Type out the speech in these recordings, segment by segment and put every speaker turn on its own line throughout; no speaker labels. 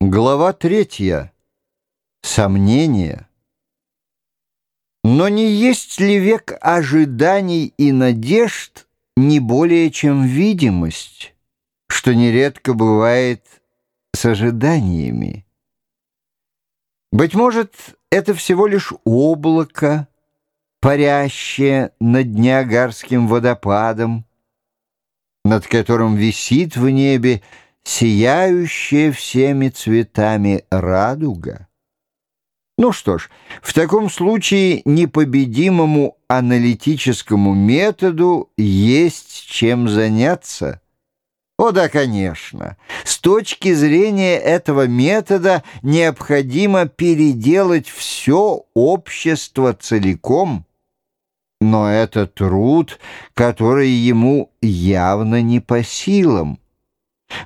Глава третья. Сомнения. Но не есть ли век ожиданий и надежд не более, чем видимость, что нередко бывает с ожиданиями? Быть может, это всего лишь облако, парящее над Ниагарским водопадом, над которым висит в небе сияющая всеми цветами радуга. Ну что ж, в таком случае непобедимому аналитическому методу есть чем заняться. О да, конечно. С точки зрения этого метода необходимо переделать все общество целиком. Но это труд, который ему явно не по силам.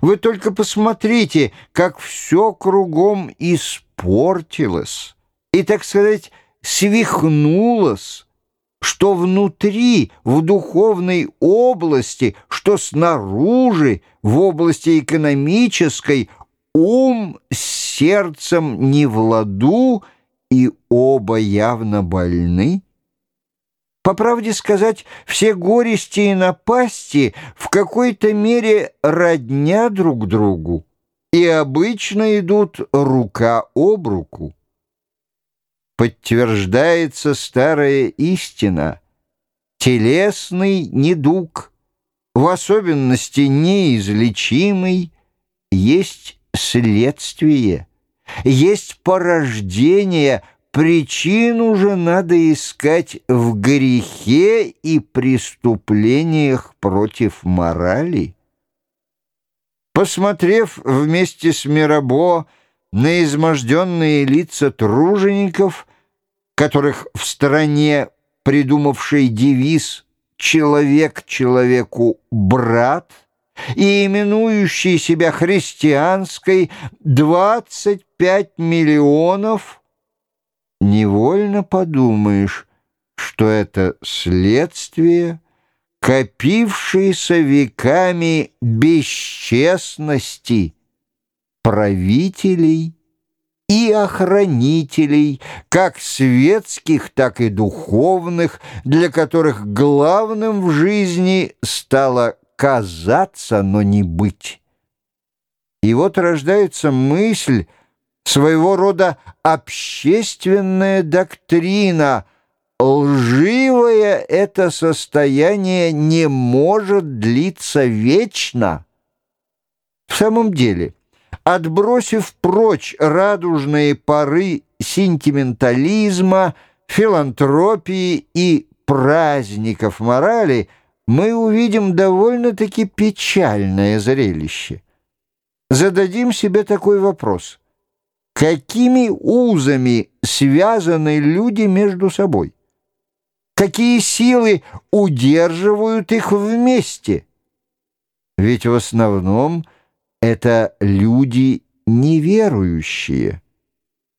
Вы только посмотрите, как все кругом испортилось и, так сказать, свихнулось, что внутри, в духовной области, что снаружи, в области экономической, ум с сердцем не в ладу, и оба явно больны. По правде сказать, все горести и напасти в какой-то мере родня друг другу и обычно идут рука об руку. Подтверждается старая истина. Телесный недуг, в особенности неизлечимый, есть следствие, есть порождение – Причину же надо искать в грехе и преступлениях против морали. Посмотрев вместе с Мирабо на изможденные лица тружеников, которых в стране придумавший девиз «Человек человеку брат», и именующий себя христианской 25 миллионов – невольно подумаешь, что это следствие копившейся веками бесчестности правителей и охранителей, как светских, так и духовных, для которых главным в жизни стало казаться, но не быть. И вот рождается мысль, своего рода общественная доктрина. Лживое это состояние не может длиться вечно. В самом деле, отбросив прочь радужные поры сентиментализма, филантропии и праздников морали, мы увидим довольно-таки печальное зрелище. Зададим себе такой вопрос – Какими узами связаны люди между собой? Какие силы удерживают их вместе? Ведь в основном это люди неверующие,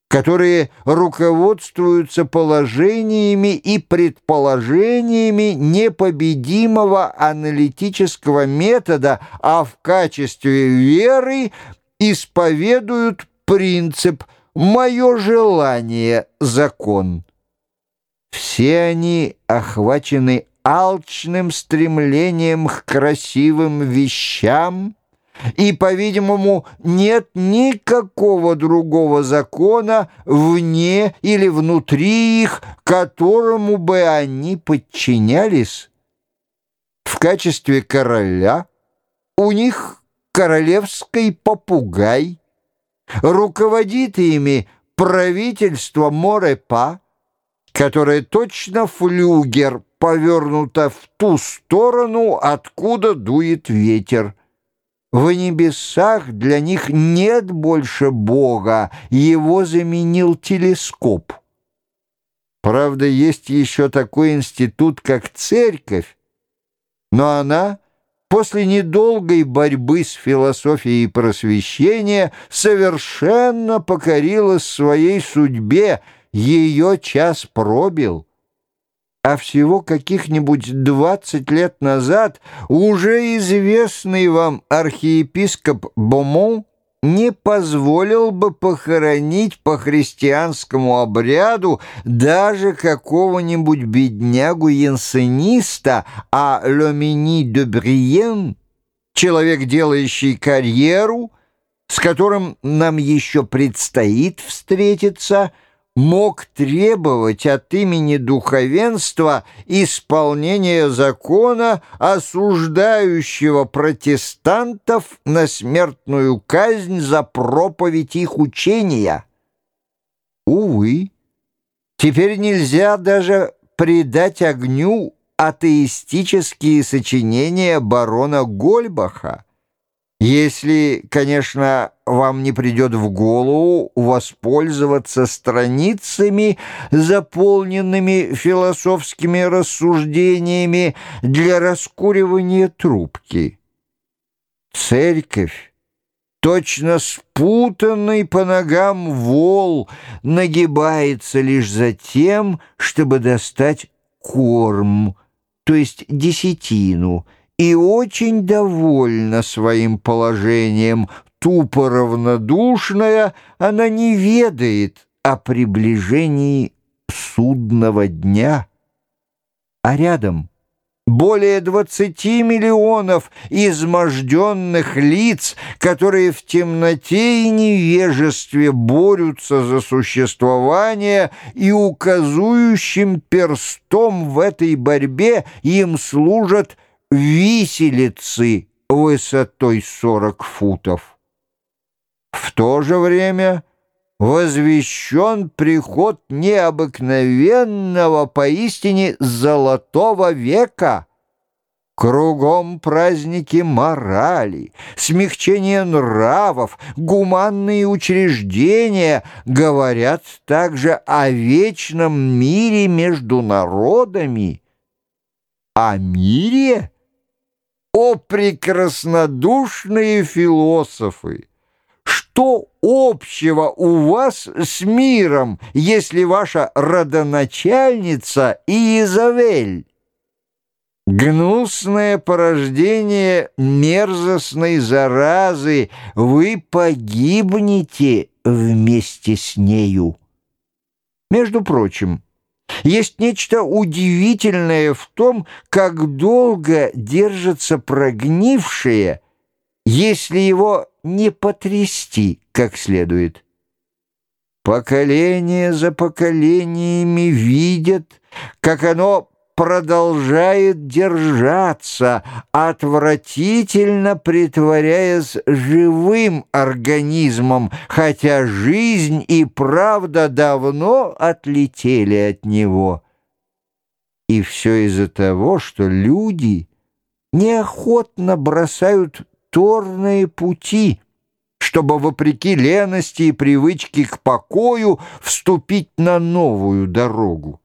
которые руководствуются положениями и предположениями непобедимого аналитического метода, а в качестве веры исповедуют принцип «моё желание — закон». Все они охвачены алчным стремлением к красивым вещам, и, по-видимому, нет никакого другого закона вне или внутри их, которому бы они подчинялись. В качестве короля у них королевский попугай — Руководит ими правительство Морепа, которое точно флюгер повернуто в ту сторону, откуда дует ветер. В небесах для них нет больше Бога, его заменил телескоп. Правда, есть еще такой институт, как церковь, но она после недолгой борьбы с философией просвещения совершенно покорилась своей судьбе, ее час пробил. А всего каких-нибудь двадцать лет назад уже известный вам архиепископ Бомон не позволил бы похоронить по христианскому обряду даже какого-нибудь беднягу-янсениста, а Ломини де Бриен, человек, делающий карьеру, с которым нам еще предстоит встретиться – мог требовать от имени духовенства исполнения закона, осуждающего протестантов на смертную казнь за проповедь их учения. Увы, теперь нельзя даже предать огню атеистические сочинения барона Гольбаха, если, конечно, вам не придет в голову воспользоваться страницами, заполненными философскими рассуждениями для раскуривания трубки. Церковь, точно спутанный по ногам вол, нагибается лишь за тем, чтобы достать корм, то есть десятину — и очень довольна своим положением. Тупо равнодушная, она не ведает о приближении судного дня. А рядом более двадцати миллионов изможденных лиц, которые в темноте и невежестве борются за существование и указующим перстом в этой борьбе им служат виселицы высотой 40 футов. В то же время возвещен приход необыкновенного поистине золотого века. Кругом праздники морали, смягчение нравов, гуманные учреждения говорят также о вечном мире между народами. О мире? О прекраснодушные философы! Что общего у вас с миром, если ваша родоначальница Иезавель? Гнусное порождение мерзостной заразы, вы погибнете вместе с нею. Между прочим, есть нечто удивительное в том, как долго держится прогнившее, если его не потрясти как следует. Поколение за поколениями видят, как оно продолжает держаться, отвратительно притворяясь живым организмом, хотя жизнь и правда давно отлетели от него. И все из-за того, что люди неохотно бросают торные пути, чтобы, вопреки лености и привычке к покою, вступить на новую дорогу.